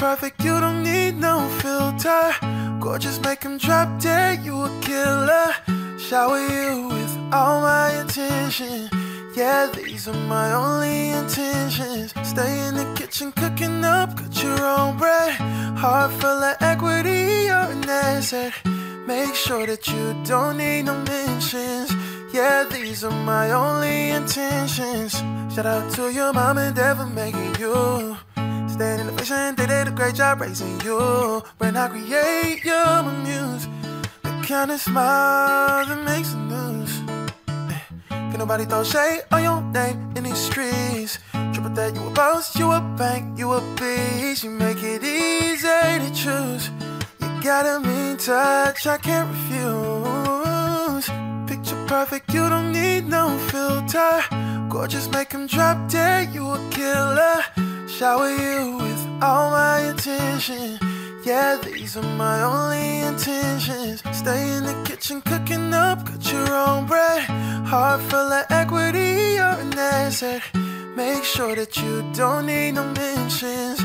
perfect, you don't need no filter. Gorgeous, make him drop dead, you a killer. Shower you with all my attention. Yeah, these are my only intentions. Stay in the kitchen cooking up, cut your own bread. Heart full of equity, you're an asset. Make sure that you don't need no mentions. Yeah, these are my only intentions. Shout out to your mom and dad for making you. Stand in the vision, they did a great job raising you. When I create, you're my muse. The kind of smile that makes the news. Can nobody throw shade on your name in these streets? Triple that, you a boss, you a bank, you a beast. You make it easy to choose. You got a mean touch, I can't refuse. Picture perfect, you don't need no filter. Gorgeous, make drop dead, you a killer. Shower you with all my attention. Yeah, these are my only intentions. Stay in the kitchen cooking up, cut your own bread. Heart full of equity, you're an asset. Make sure that you don't need no mentions.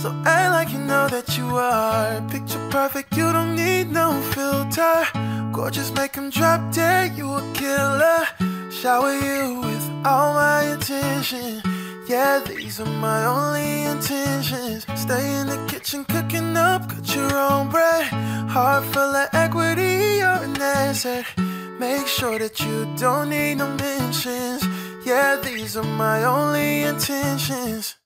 So act like you know that you are. Picture perfect, you don't need no filter. Gorgeous, make him drop dead, you a killer. Shower you with all my attention. Yeah, these are my only intentions. Stay in the kitchen cooking up, cut your own bread. Heart full of equity, you're an asset. Make sure that you don't need no mentions. Yeah, these are my only intentions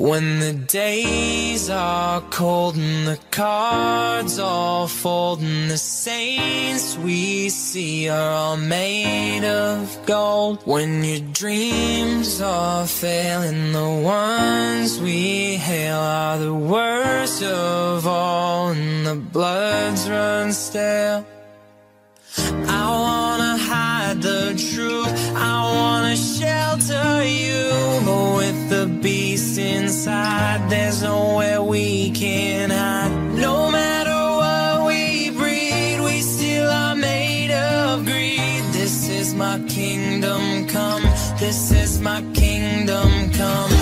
When the days are cold and the cards all fold and the saints we see are all made of gold. When your dreams are failing, the ones we hail are the worst of all and the bloods run stale. I wanna hide the truth. I wanna shelter you. But with beast inside, there's nowhere we can hide. No matter what we breed, we still are made of greed. This is my kingdom come. This is my kingdom come.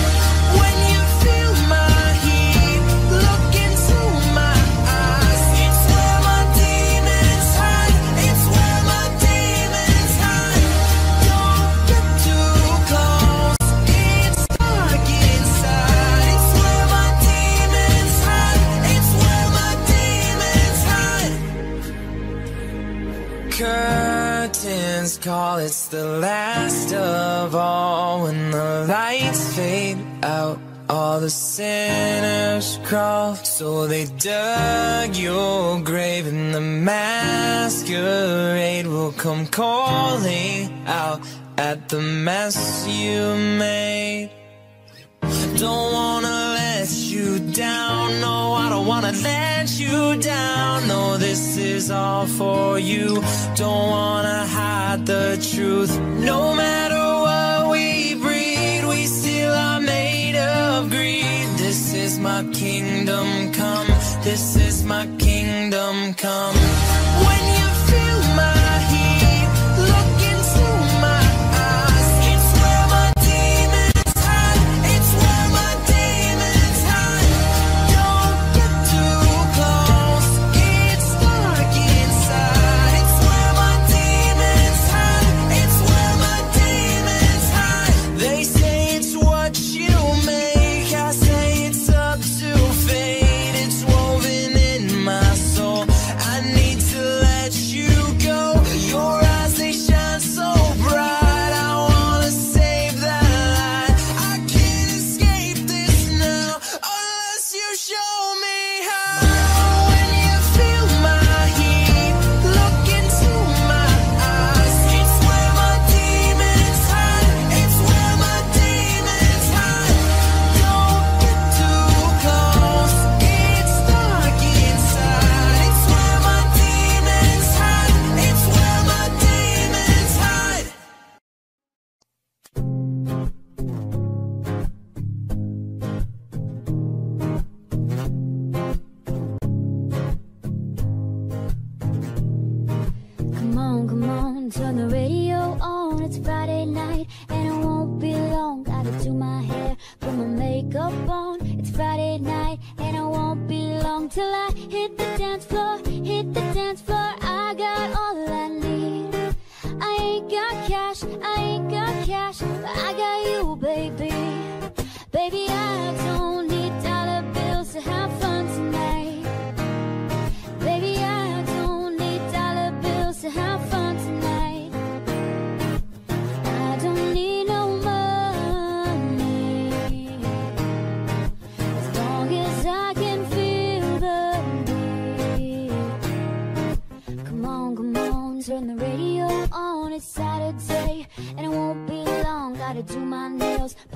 Call, it's the last of all. When the lights fade out, all the sinners crawl. So they dug your grave, and the masquerade will come calling out at the mess you made. Don't wanna let you down. No, I don't wanna let you down. No, this is all for you. Don't wanna hide the truth. No matter what we breed, we still are made of greed. This is my kingdom come. This is my kingdom come. When you feel my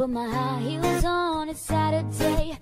Put my high heels on, it's Saturday.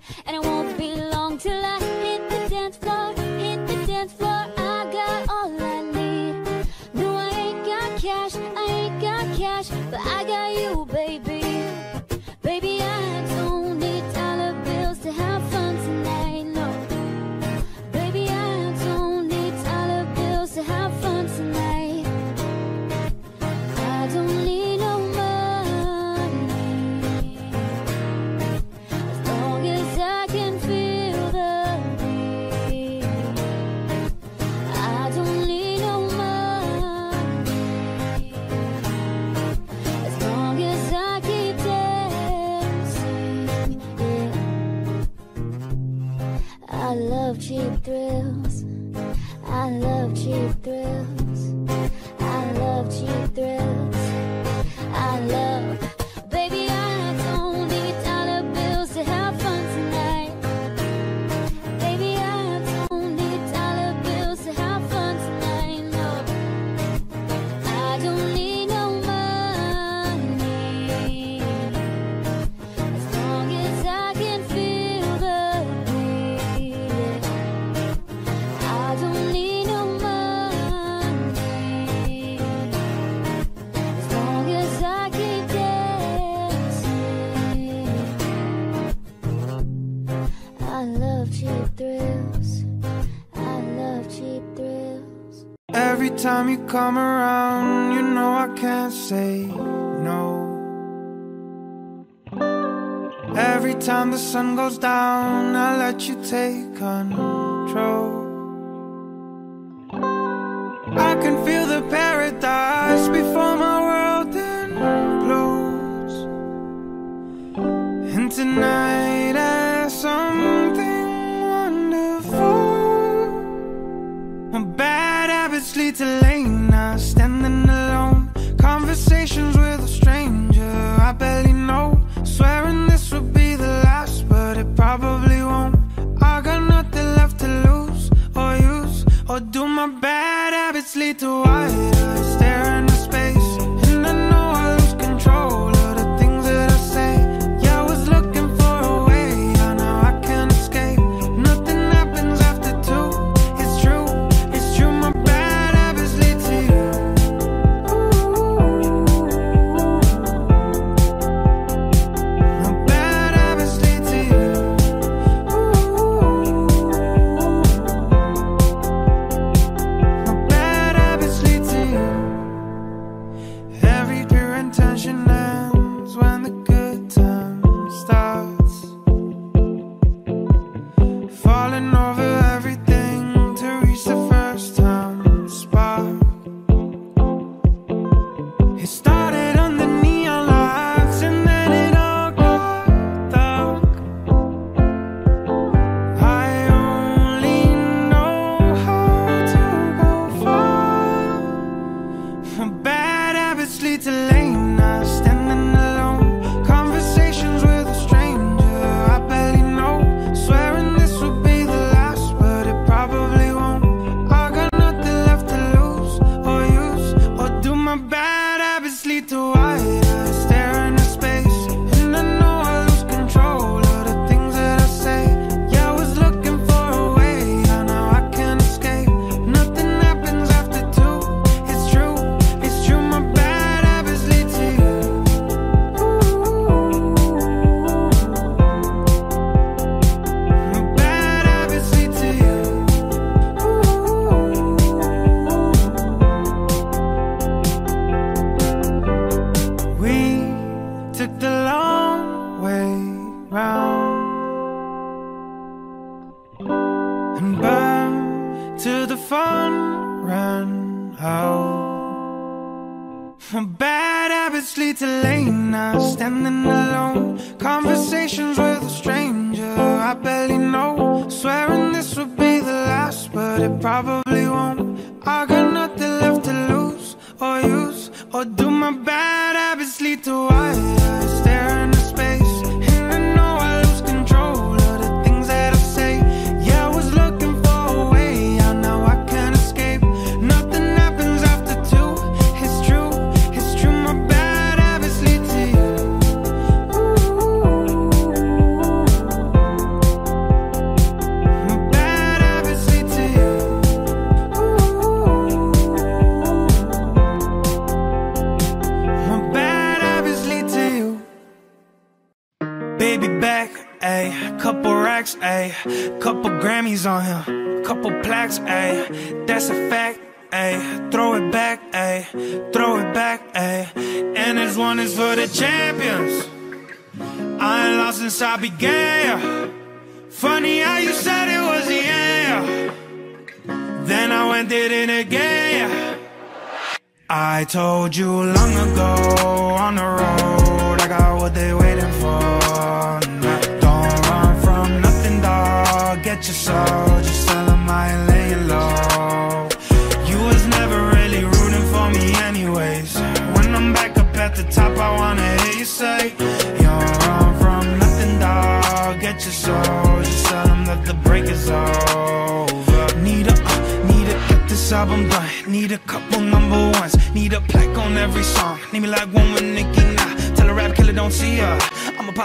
come around, you know I can't say no. Every time the sun goes down, I let you take control. I can feel the paradise before my world implodes. And tonight I something wonderful. My bad habits lead to lead to higher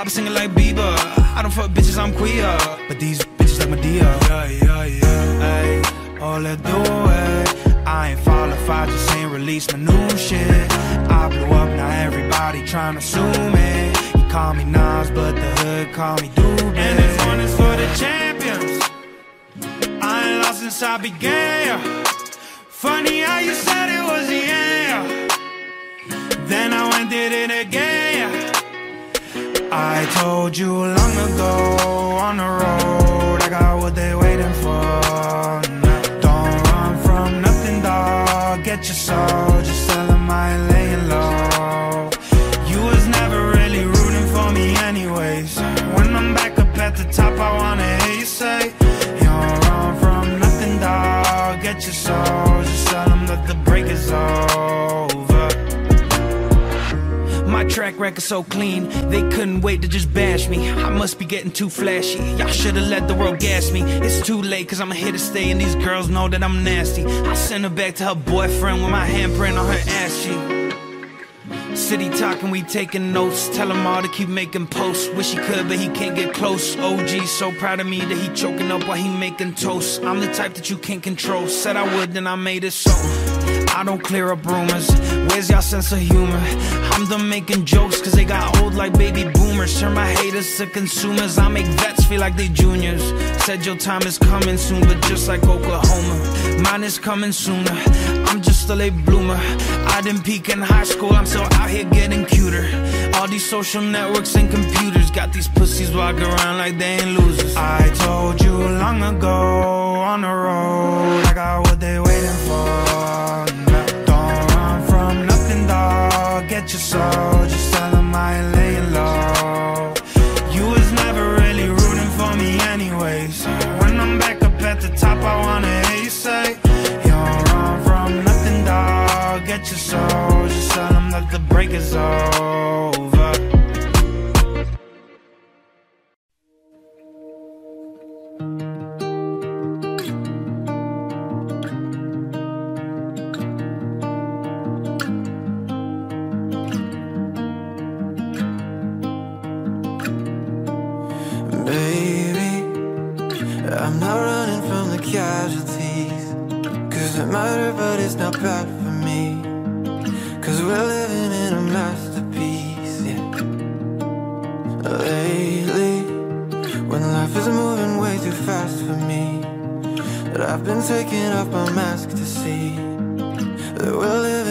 be singing like Bieber. I don't fuck bitches, I'm queer. too flashy. Y'all should've let the world gas me. It's too late, cause I'm here to stay, and these girls know that I'm nasty. I send her back to her boyfriend with my handprint on her ass cheek. City talking, we taking notes. Tell him all to keep making posts. Wish he could, but he can't get close. OG so proud of me that he choking up while he making toast. I'm the type that you can't control. Said I would, then I made it so. I don't clear up rumors. Where's y'all sense of humor? I'm done making jokes cause they got old like baby boomers. Turn my haters to consumers. I make vets feel like they juniors. Said your time is coming soon, but just like Oklahoma, mine is coming sooner. I'm just a late bloomer. I didn't peak in high school, I'm still out here getting cuter. All these social networks and computers got these pussies walking around like they ain't losers. I told you long ago on the road, I got what they waiting for. your soul. it's not bad for me. Cause we're living in a masterpiece, yeah. Lately, when life is moving way too fast for me But I've been taking off my mask to see That we're living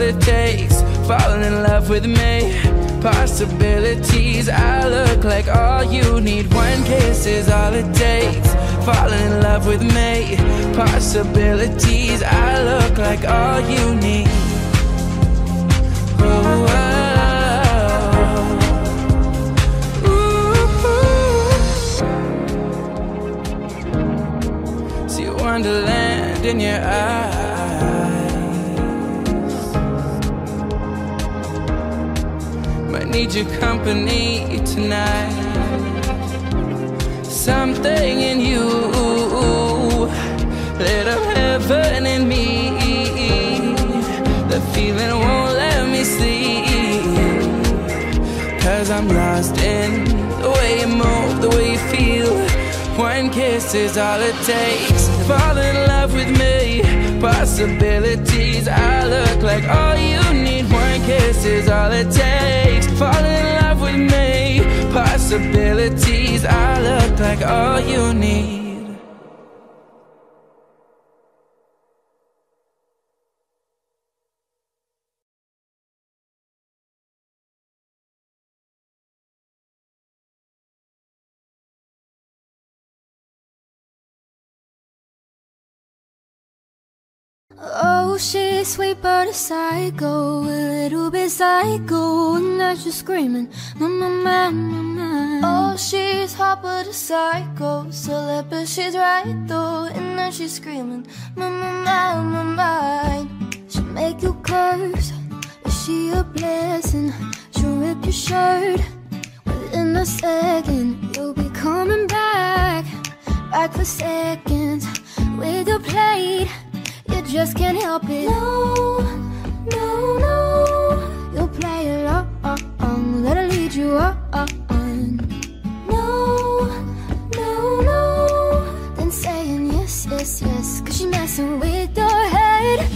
all it takes. Fall in love with me. Possibilities, I look like all you need. One kiss is all it takes. Fall in love with me. Possibilities, I look like all you need. Oh, I wonderland in your eyes need your company tonight. Something in you lit up heaven in me. The feeling won't let me sleep. Cause I'm lost in the way you move, the way you feel. One kiss is all it takes. Fall in love with me. Possibilities, I look like all you need. Kiss is all it takes. Fall in love with me. Possibilities. I look like all you need. Sweet but a psycho, a little bit psycho, and now she's screaming, Mama, mama, mama. Oh, she's hot but a psycho, so but she's right though, and now she's screaming, Mama, mama, mine. She'll make you curse, is she a blessing? She'll rip your shirt within a second. You'll be coming back, back for seconds with your plate you just can't help it. No, no, no. You'll play along, let her lead you on. No, no, no. Then saying yes, yes, yes. Cause she's messing with your head.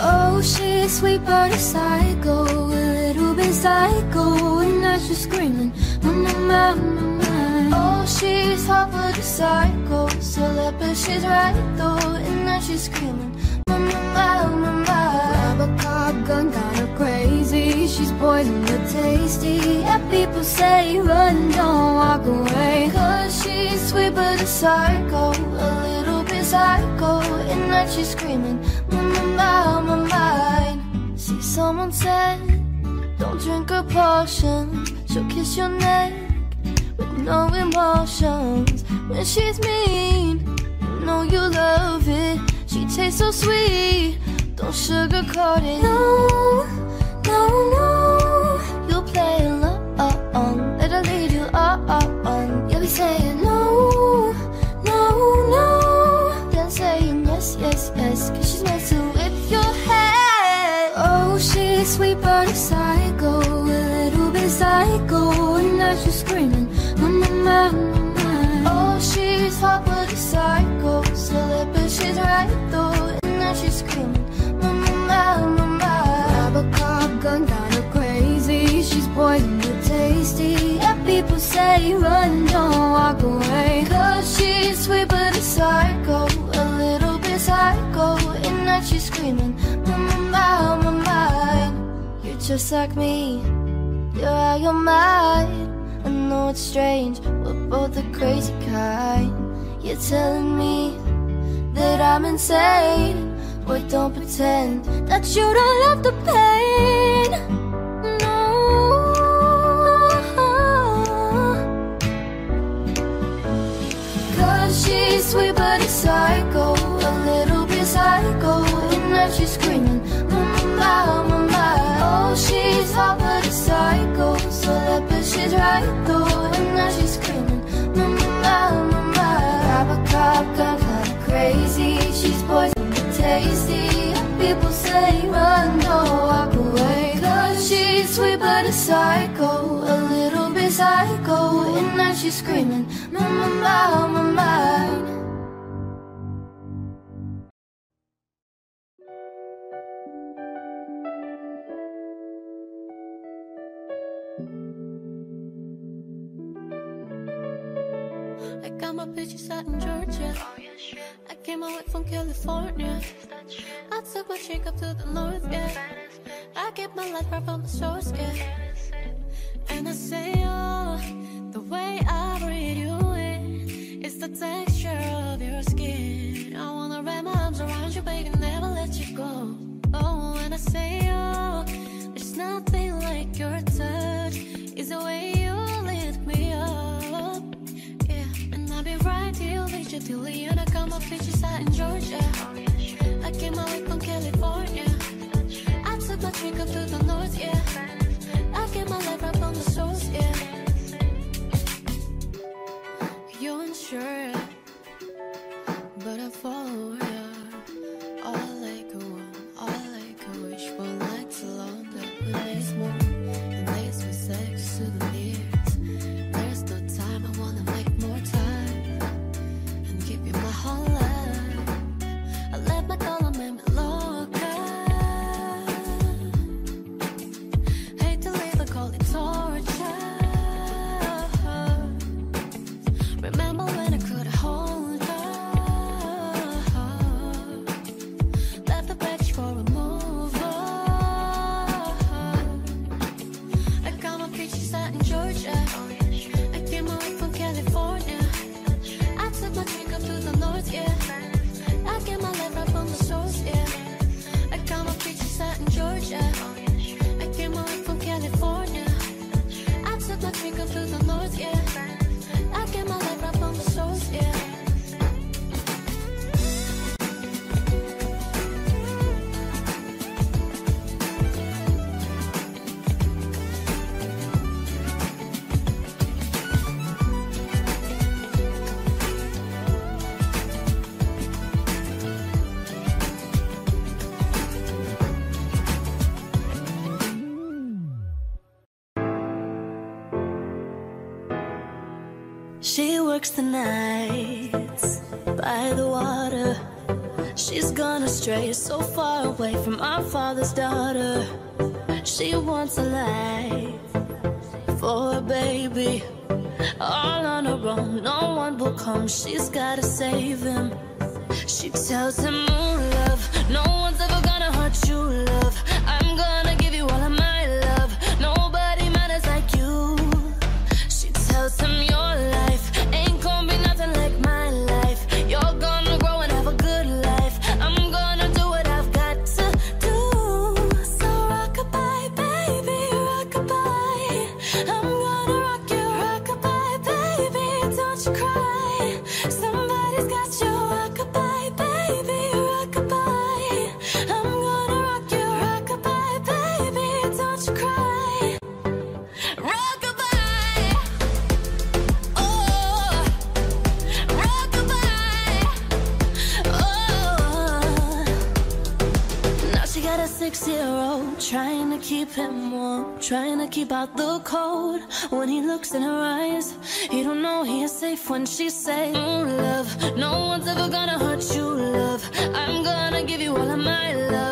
Oh, she's sweet but a psycho, a little bit psycho. And now she's screaming, mama, mama, mama. Oh, she's hot but a psycho, so let but she's right though. And now she's screaming run, don't walk away Cause she's sweet but a psycho A little bit psycho. And now she's screaming my mind See, someone said Don't drink her potion. She'll kiss your neck With no emotions. When she's mean You know you love it. She tastes so sweet don't sugarcoat it. No, yes. Cause she's messing with your head. Oh, she's sweet but a psycho. A little bit psycho. And now she's screaming, mama, mama, mama. Oh, she's hot but a psycho. So let but she's right though. And now she's screaming gun got her crazy She's poison but tasty Yeah, people say run, don't walk away Cause she's sweet but a psycho A little bit psycho And now she's screaming Mama, my mind You're just like me. You're out your mind. I know it's strange. We're both the crazy kind. You're telling me That I'm insane. Boy, don't pretend that you don't love the pain. Sweet but a psycho A little bit psycho And now she's screaming Mama, mama, mine I got my bitches out in Georgia. I came away from California. I took my chick up to the north. I get my life right from the source, yeah. And I say, oh, the way I breathe you in is the texture of your skin. I wanna wrap my arms around you, baby, never let you go. Oh, and I say, oh, there's nothing like your touch. Is the way you lift me up. Yeah, and I'll be right here with you till the end. I got my bitches out in Georgia. I came way from California. Took my trip up to the north, yeah. I get my life right from the source, yeah. You're and the nights by the water. She's gone astray, so far away from our father's daughter. She wants a life for a baby. All on her own, no one will come. She's gotta save him. She tells him, oh, love, no keep him warm, trying to keep out the cold. When he looks in her eyes, he don't know he is safe when she say, mm, "Love, no one's ever gonna hurt you, love. I'm gonna give you all of my love.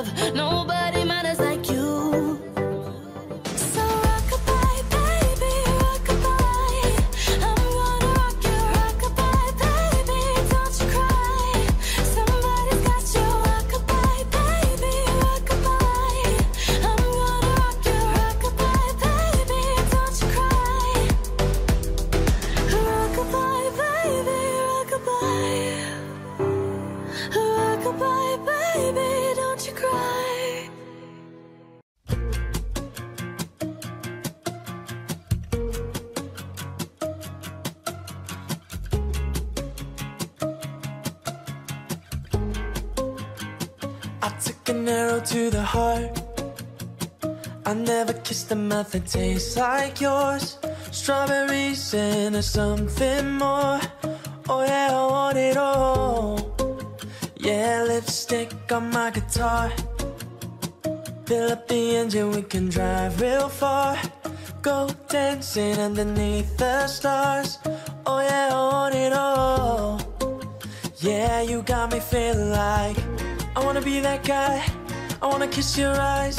A mouth that tastes like yours. Strawberries and something more. Oh yeah, I want it all. Yeah, lipstick on my guitar. Fill up the engine, we can drive real far. Go dancing underneath the stars. Oh yeah, I want it all. Yeah, you got me feeling like I wanna be that guy. I wanna kiss your eyes.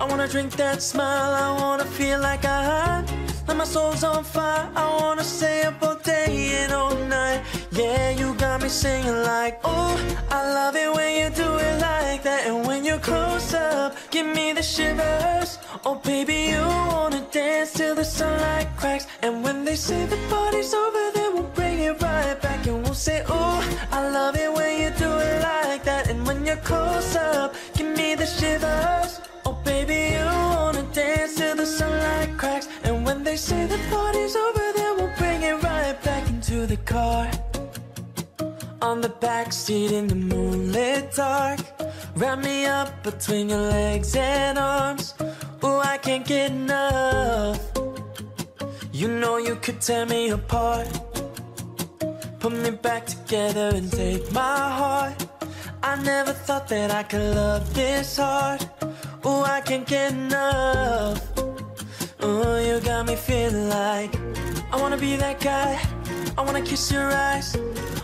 I wanna drink that smile. I wanna feel like I like my soul's on fire. I wanna stay up all day and all night. Yeah, you got me singing like, oh, I love it when you do it like that. And when you're close up, give me the shivers. Oh, baby, you wanna dance till the sunlight cracks. And when they say the party's over, then we'll bring it right back and we'll say, oh, I love it when you do it like that. And when you're close up, give me the shivers. Baby, you wanna dance till the sunlight cracks. And when they say the party's over, then we'll bring it right back into the car. On the back seat in the moonlit dark. Wrap me up between your legs and arms. Ooh, I can't get enough. You know you could tear me apart. Put me back together and take my heart. I never thought that I could love this hard. Ooh, I can't get enough. Oh, you got me feeling like I wanna be that guy. I wanna kiss your eyes.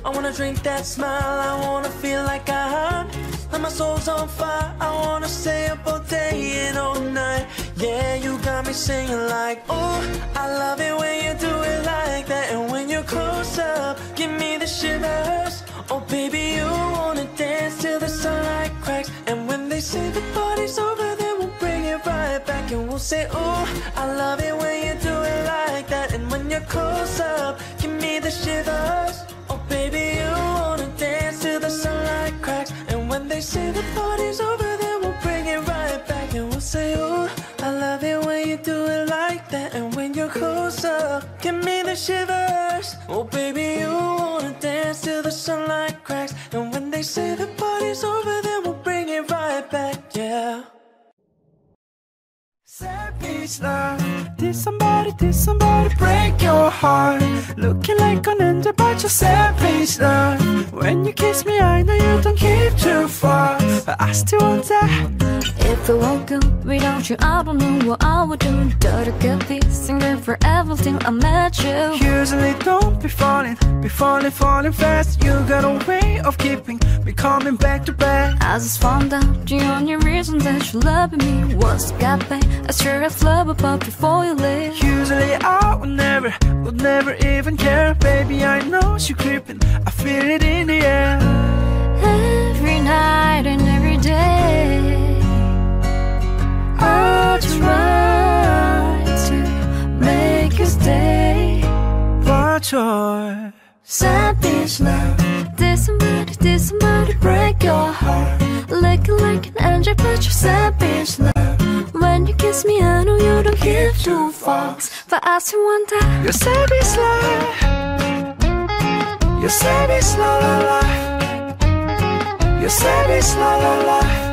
I wanna drink that smile. I wanna feel like I'm like my soul's on fire. I wanna stay up all day and all night. Yeah, you got me singing like, oh, I love it when you do it like that. And when you're close up, give me the shivers. Oh, baby, you wanna dance till the sunlight cracks. And when they say the party's over, then we'll bring it right back and we'll say, oh, I love it when you do it like that. And when you're close up, give me the shivers. Oh, baby, you wanna dance till the sunlight cracks. And when they say the party's over, then we'll bring it right back and we'll say, oh, that. And when you're close up, give me the shivers. Oh, baby, you wanna dance till the sunlight cracks. And when they say the party's over, then we'll bring it right back, yeah. Savage love. Did somebody, did somebody break your heart? Looking like an angel, but you're savage love. When you kiss me, I know you don't keep too far. But I still want that. If I woke up without you, I don't know what I would do. I could be single forever till I met you. Usually don't be falling, be falling, falling fast. You got a way of keeping me coming back to back. I just found out the only reason that you love me was got back. I sure have love about before you leave. Usually I would never, would never even care. Baby, I know you creeping. I feel it in the air. Every night and every day, I try to make you stay. But you're Savage love. Did somebody, did somebody break your heart? Looking like an angel, but you're savage love. When you kiss me, I know you don't give two fucks. But I still wonder. You're savage love. You're savage la la la. You're savage la la la.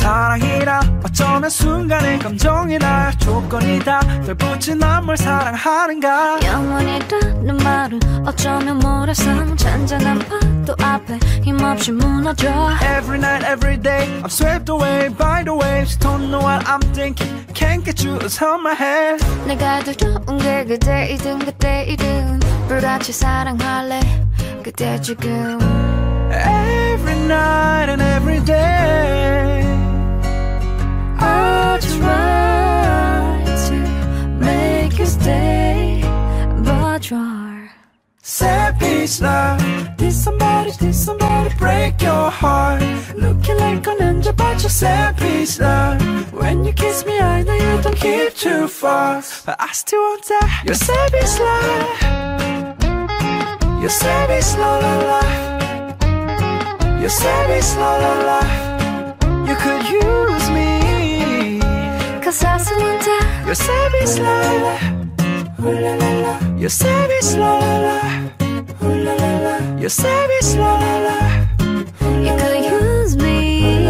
사랑이라 어쩌면 순간의 감정이라 조건이다 널 붙인 난뭘 사랑하는가 영원이라는 말은 어쩌면 모래성 잔잔한 파도 앞에 힘없이 무너져. Every night, every day I'm swept away by the waves Don't know what I'm thinking Can't get you out of my head 내가 두려운 게 그대이든 그때이든 불같이 사랑할래 그대 지금 Every night and every day try to make you stay. But you're Savage love Did somebody, did somebody break your heart? Looking like an angel but you're savage love When you kiss me I know you don't keep too far. But I still want that. You're savage love You're savage la la la. You're savage la la la. You could use Cause I still You're savage la la Ooh la la la. You're savage la la la. Ooh la la la You're savage la la la. You could use me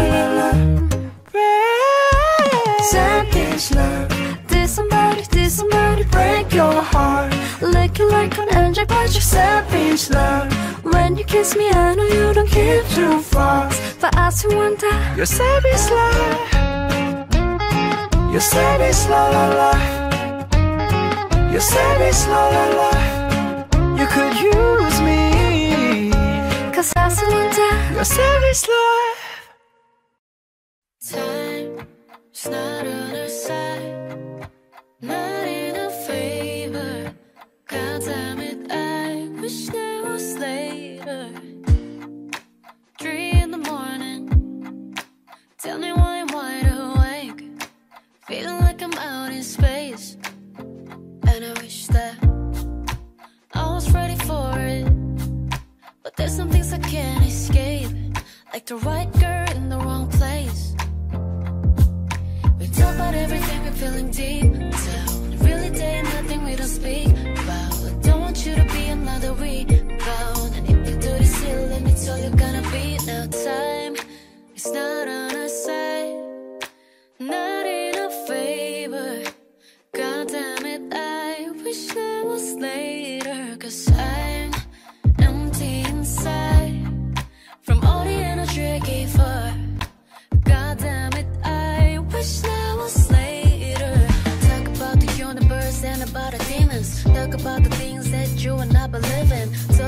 Savage love. Did somebody, did somebody break your heart? Looking like an angel but you're savage love. When you kiss me I know you don't give two fucks But I still wonder You're savage love You're savage la la la. You're savage la la la. You could use me. Cause I still wonder You're savage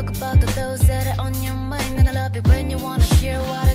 Talk about the those that are on your mind. And I love it when you wanna hear what I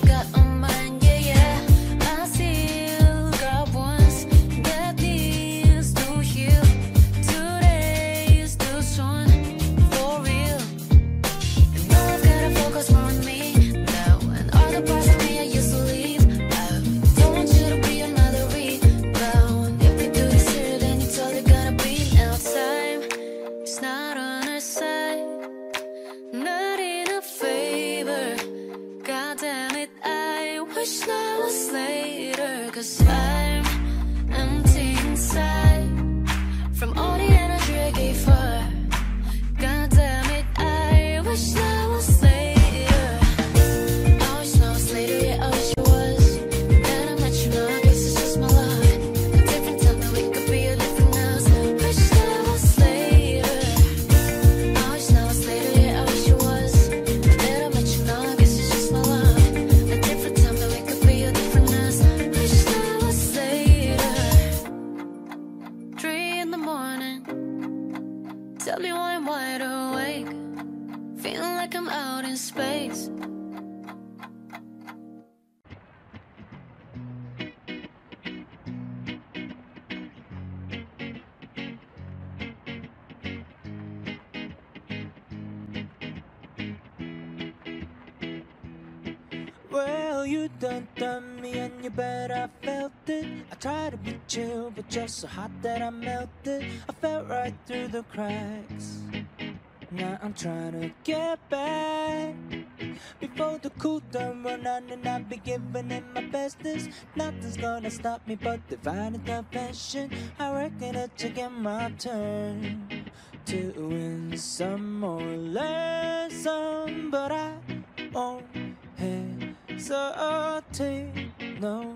Gonna stop me but divine intervention. I reckon it's again my turn to win some or learn some, but I won't hesitate no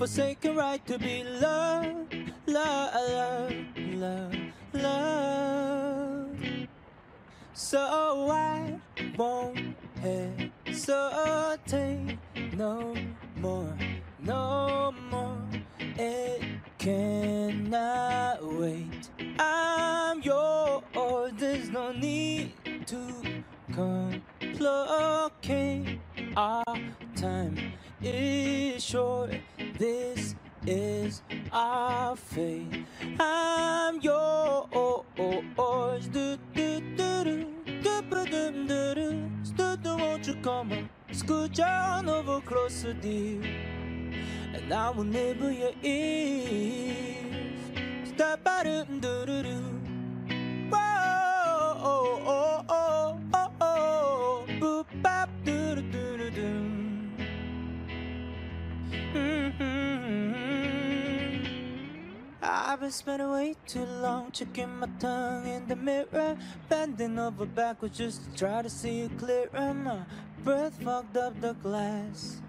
God-forsaken right to be loved, love, love, love, love. So I won't hesitate no more, no more. It cannot wait. I'm yours, there's no need to complicate. Our time is short, this is our fate. I'm yours. Do, do, do, do, do, dum, do, do. Stood, won't you come on? Scoot down over closer, dear. And I will nibble your ears. Stop, ba, dum, do, do, do. Whoa, oh, oh, oh, oh, oh. Boop, bop, do, do, do, do, do. Mm-hmm. I've been spending way too long checking my tongue in the mirror, bending over backwards just to try to see you clearer. My breath fogged up the glass,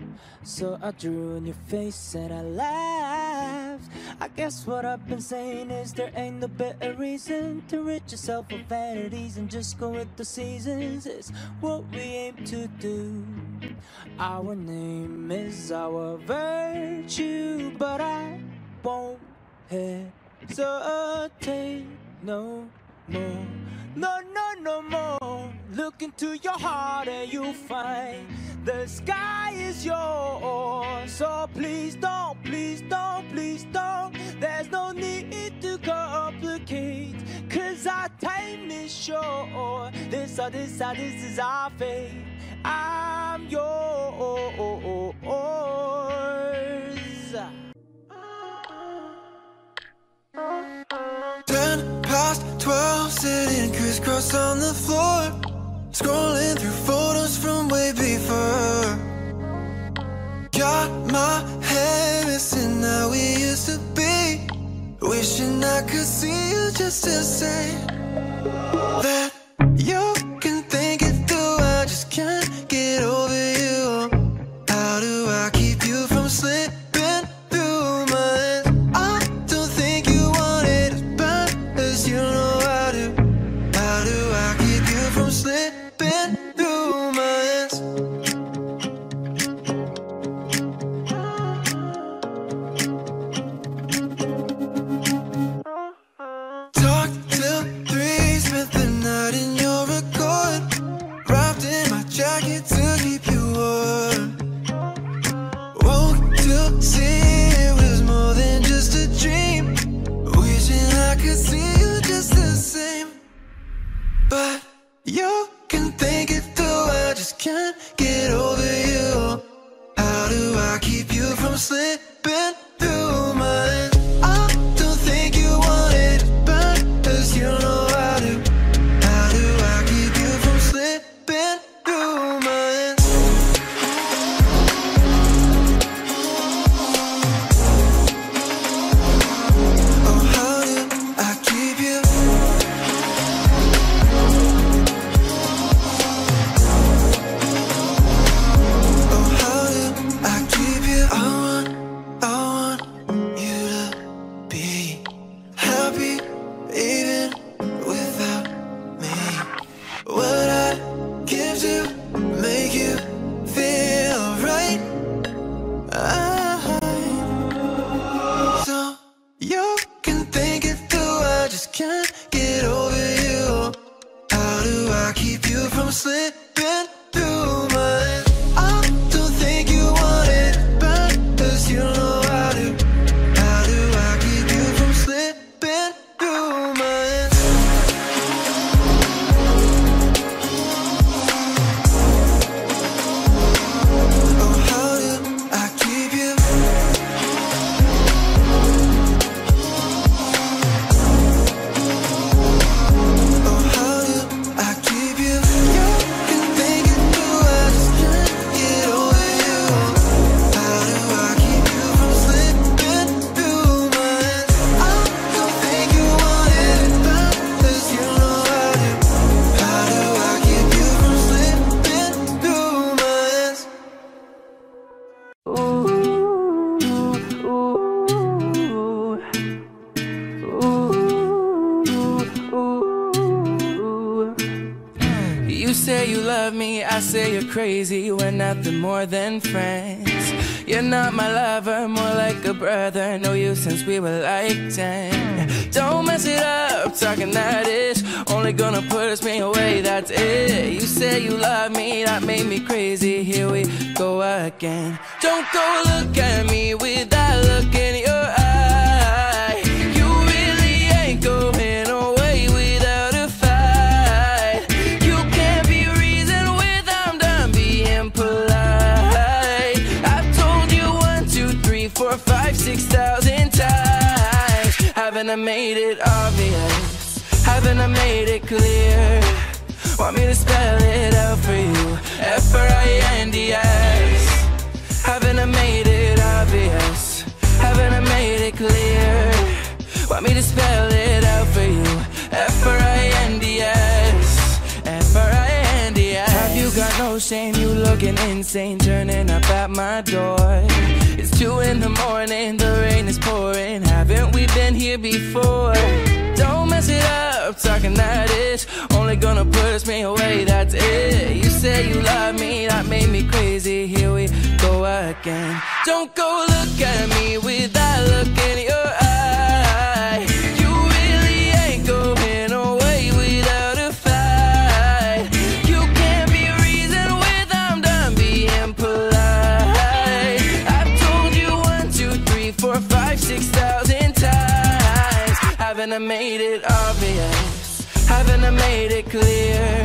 so I drew in your face and I laughed. I guess what I've been saying is there ain't no better reason to rid yourself of vanities and just go with the seasons. It's what we aim to do. Our name is our virtue, but I won't hesitate no more. No, no, no more. Look into your heart and you'll find the sky is yours. So please don't, please don't, please don't. There's no need to complicate. Cause our time is short. This, this, this is our fate. I'm yours. Ten past twelve, sitting crisscross on the floor, scrolling through photos from way before. Got my head missing how we used to be, wishing I could see you just to say that you can't get over you. How do I keep you from slipping say you love me, I say you're crazy. We're nothing more than friends. You're not my lover, more like a brother. Know you since we were like 10. Don't mess it up, talking that ish. Only gonna push me away, that's it. You say you love me, that made me crazy. Here we go again. Don't go look at me with that look in your eye. Haven't I made it clear? Want me to spell it out for you? F R I N D S. Haven't I made it obvious? Haven't I made it clear? Want me to spell it out for you? F no shame? You looking insane, turning up at my door. It's two in the morning, the rain is pouring. Haven't we been here before? Don't mess it up, talking that ish. Only gonna push me away, that's it. You say you love me, that made me crazy. Here we go again. Don't go look at me with that look in your eye. Haven't I made it obvious? Haven't I made it clear?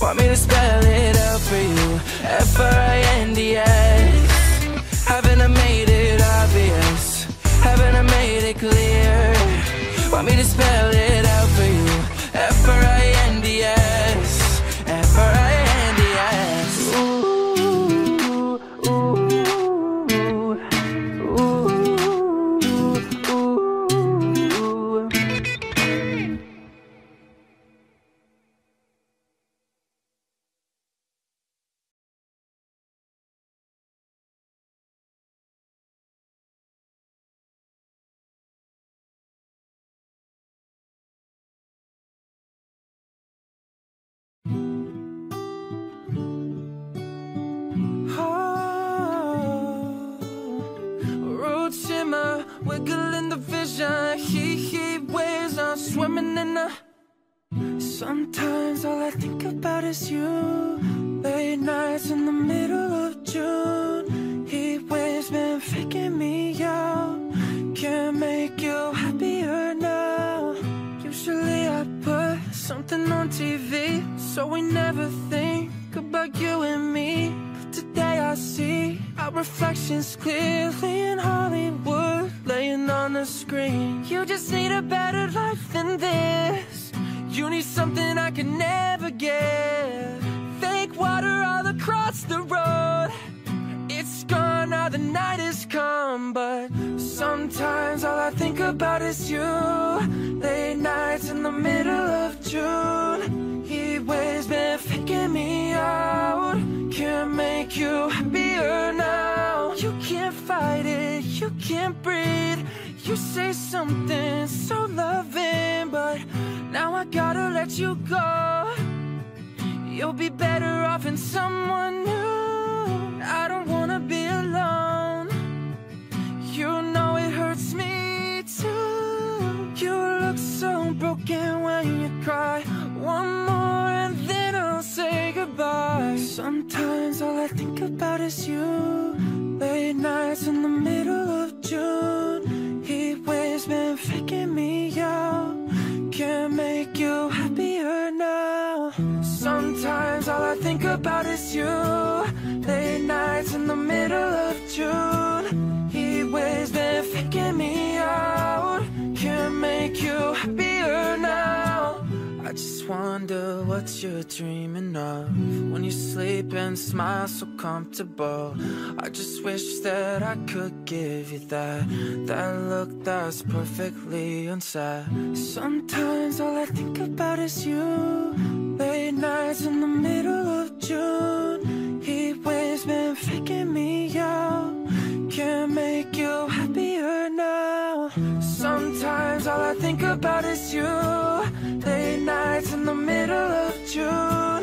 Want me to spell it out for you? F R I N D S. Haven't I made it obvious? Haven't I made it clear? Want me to spell it out for you? F Sometimes all I think about is you. Late nights in the middle of June. Heat waves been faking me out. Can't make you happier now. Usually I put something on TV, so we never think about you and me. But today I see our reflections clearly in Hollywood, laying on the screen. You just need a better life than this. You need something I can never get. Fake water all across the road. It's gone now, the night has come, but sometimes all I think about is you. Late nights in the middle of June. Heat waves been faking me out. Can't make you happier now. You can't fight it, you can't breathe. You say something so loving, but now I gotta let you go. You'll be better off in someone new. I don't wanna be alone. You know it hurts me too. You look so broken when you cry. One more and then I'll say goodbye. Sometimes all I think about is you. Late nights in the middle of June. About is you. Late nights in the middle of June. Wonder what you're dreaming of when you sleep and smile so comfortable. I just wish that I could give you that that look that's perfectly unsaid. Sometimes all I think about is you. Late nights in the middle of June. Heat waves been faking me out. Can't make you happier now. Sometimes all I think about is you. Late nights in the middle of June.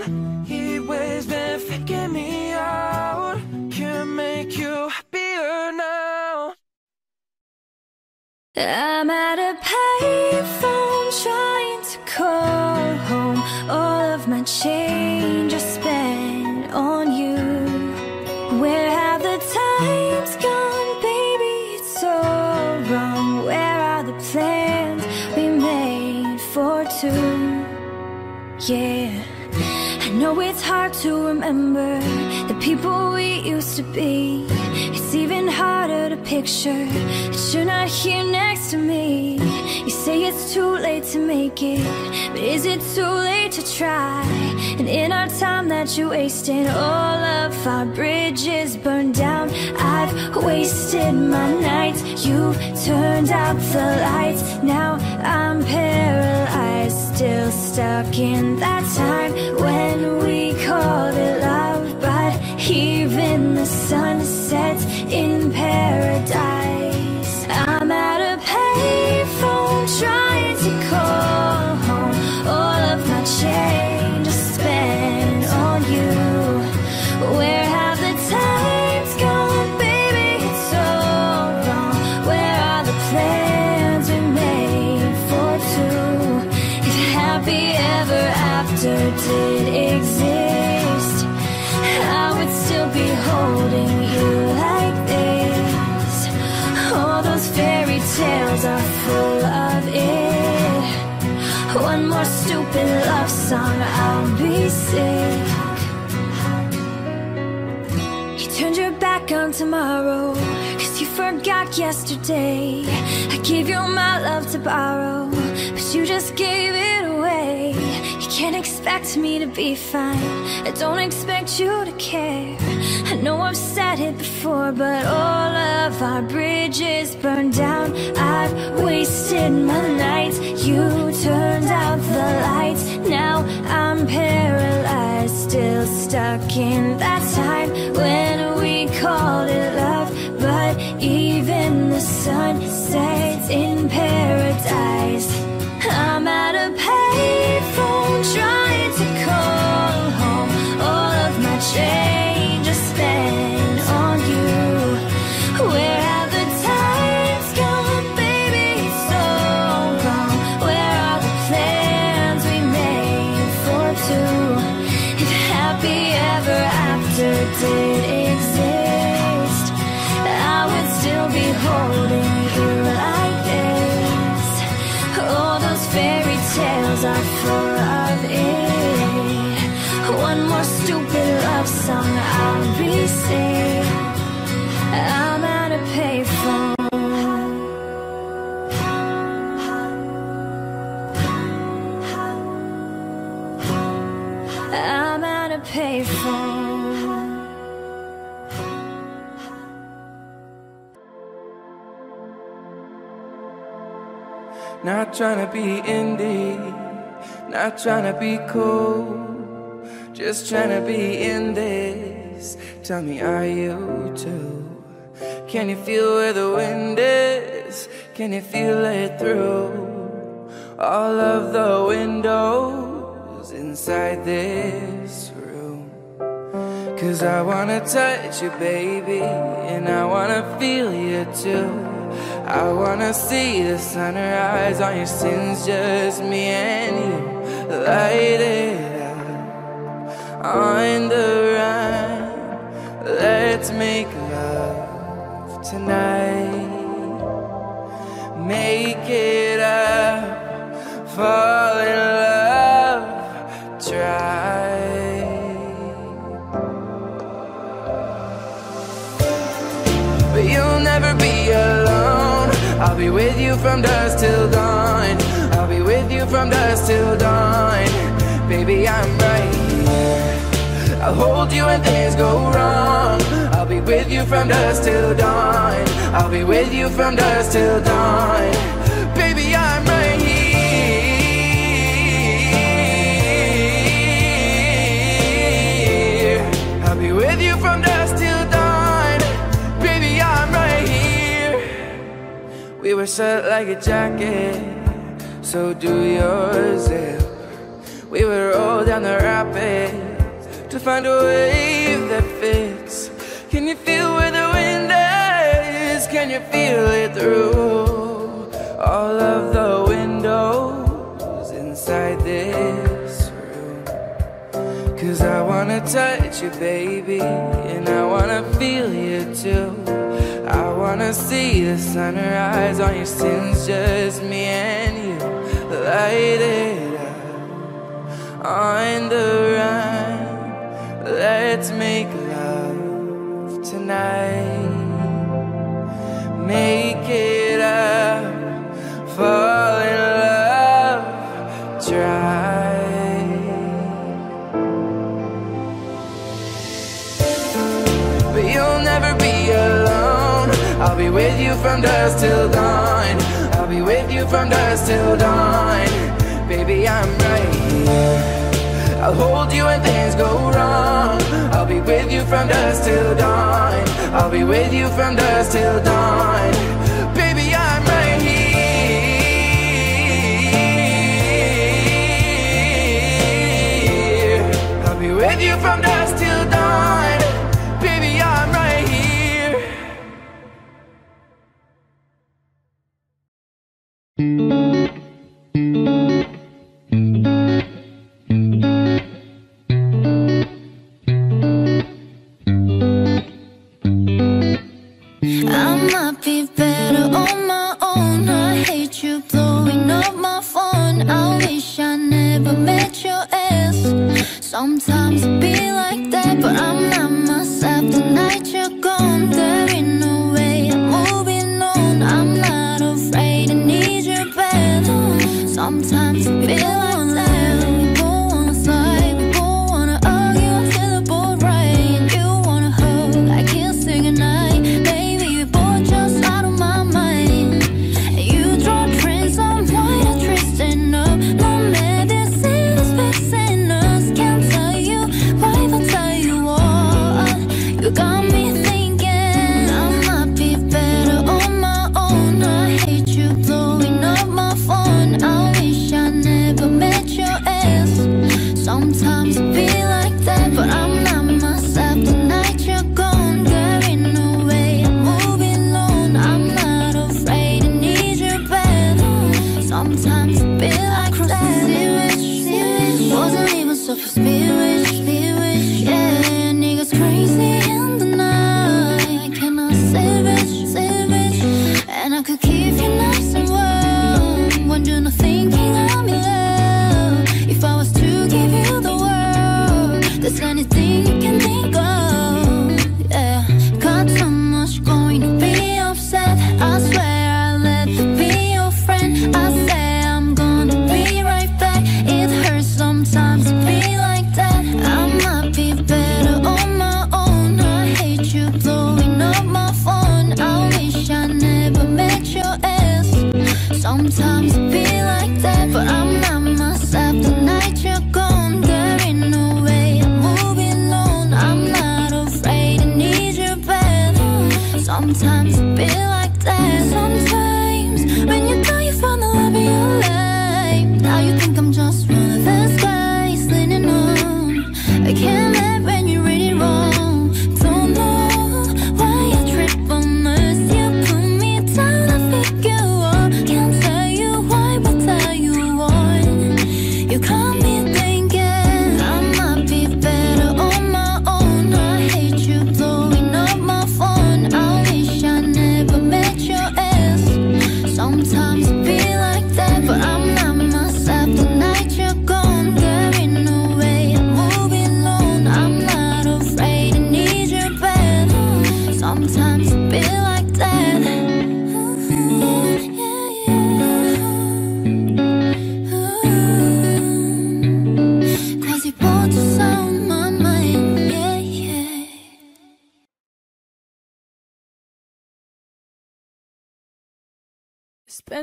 Heat waves been faking me out. Can make you happier now. I'm at a payphone trying to call home. All of my changes Yeah. I know it's hard to remember the people we used to be. Picture that you're not here next to me. You say it's too late to make it, but is it too late to try? And in our time that you wasted, all of our bridges burned down. I've wasted my nights. You've turned out the lights. Now I'm paralyzed, still stuck in that time when we called it love. Even the sun sets in paradise. I'll be sick. You turned your back on tomorrow, cause you forgot yesterday. I gave you my love to borrow, but you just gave it expect me to be fine, I don't expect you to care. I know I've said it before, but all of our bridges burned down. I've wasted my nights, you turned out the lights. Now I'm paralyzed, still stuck in that time when we called it love. But even the sun sets in paradise. I'm out of payphone trying stupid love song I'll be singing. I'm at a payphone. I'm at a payphone. Not trying to be indie, not trying to be cool, just trying to be in this. Tell me, are you too? Can you feel where the wind is? Can you feel it through all of the windows inside this room? Cause I wanna touch you, baby, and I wanna feel you too. I wanna see the sunrise on your sins, just me and you. Light it on the run. Let's make love tonight. Make it up, fall in love, try. But you'll never be alone. I'll be with you from dusk till dawn. I'll be with you from dusk till dawn. Baby, I'm right. I'll hold you when things go wrong. I'll be with you from dusk till dawn. I'll be with you from dusk till dawn. Baby, I'm right here. I'll be with you from dusk till dawn. Baby, I'm right here. We were set like a jacket, so do yours. Zip. We were roll down the rapids find a wave that fits Can you feel where the wind is? Can you feel it through all of the windows inside this room? Cause I wanna touch you, baby And I wanna feel you too I wanna see the sunrise on your sins Just me and you Light it up on the run Let's make love tonight. Make it up. Fall in love. Try. But you'll never be alone. I'll be with you from dusk till dawn. I'll be with you from dusk till dawn. Baby, I'm right here. I'll hold you when things go wrong. I'll be with you from dusk till dawn. I'll be with you from dusk till dawn. Baby, I'm right here. I'll be with you from dusk.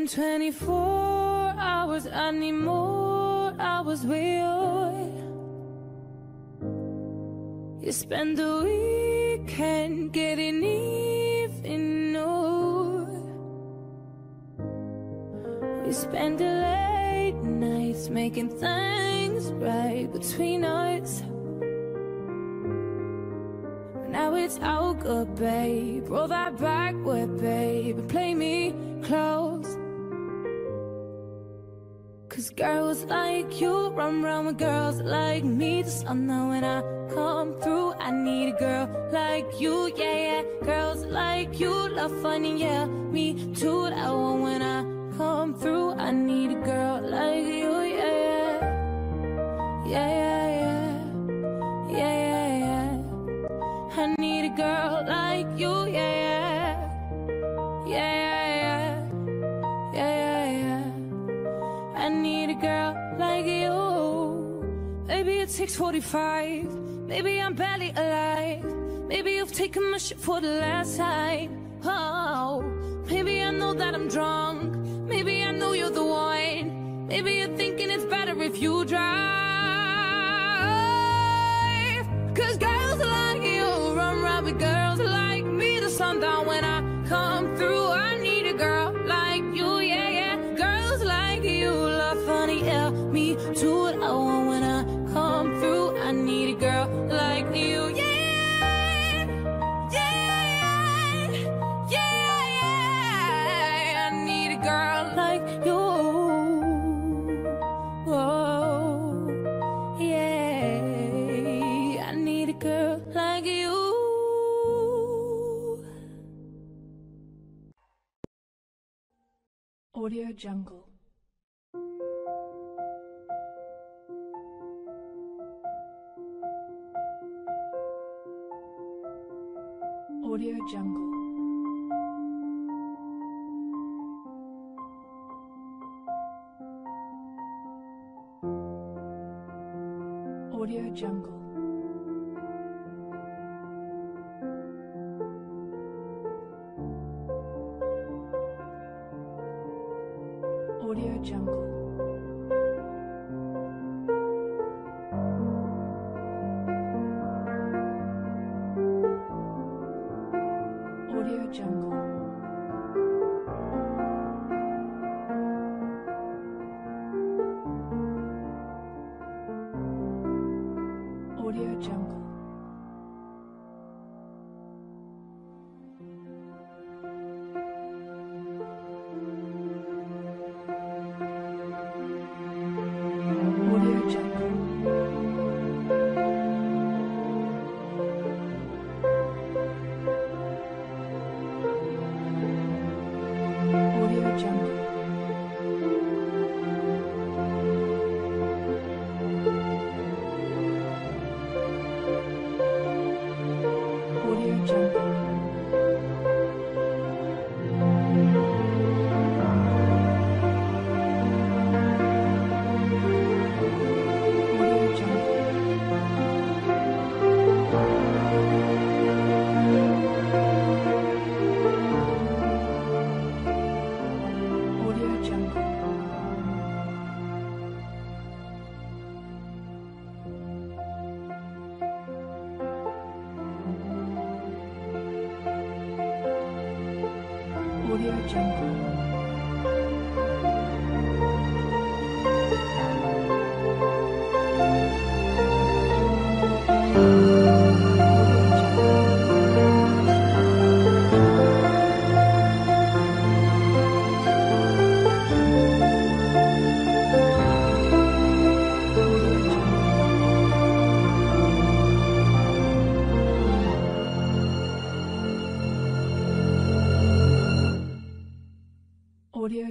24 hours, I need more hours with you. You spend the weekend getting even, no. We spend the late nights making things right between us. Now it's all good, babe. Roll that back with, babe. Play me close. Cause girls like you run around with girls like me. Just I know when I come through I need a girl like you, yeah, yeah. Girls like you love funny. yeah. Me too, that one when I come through I need a girl like you, yeah, yeah. Yeah, yeah, yeah. Yeah, yeah, yeah. I need a girl like 645 Maybe I'm barely alive. Maybe you've taken my shit for the last time. Oh Maybe I know that I'm drunk. Maybe I know you're the one. Maybe you're thinking it's better if you drive. Audio Jungle.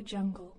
jungle.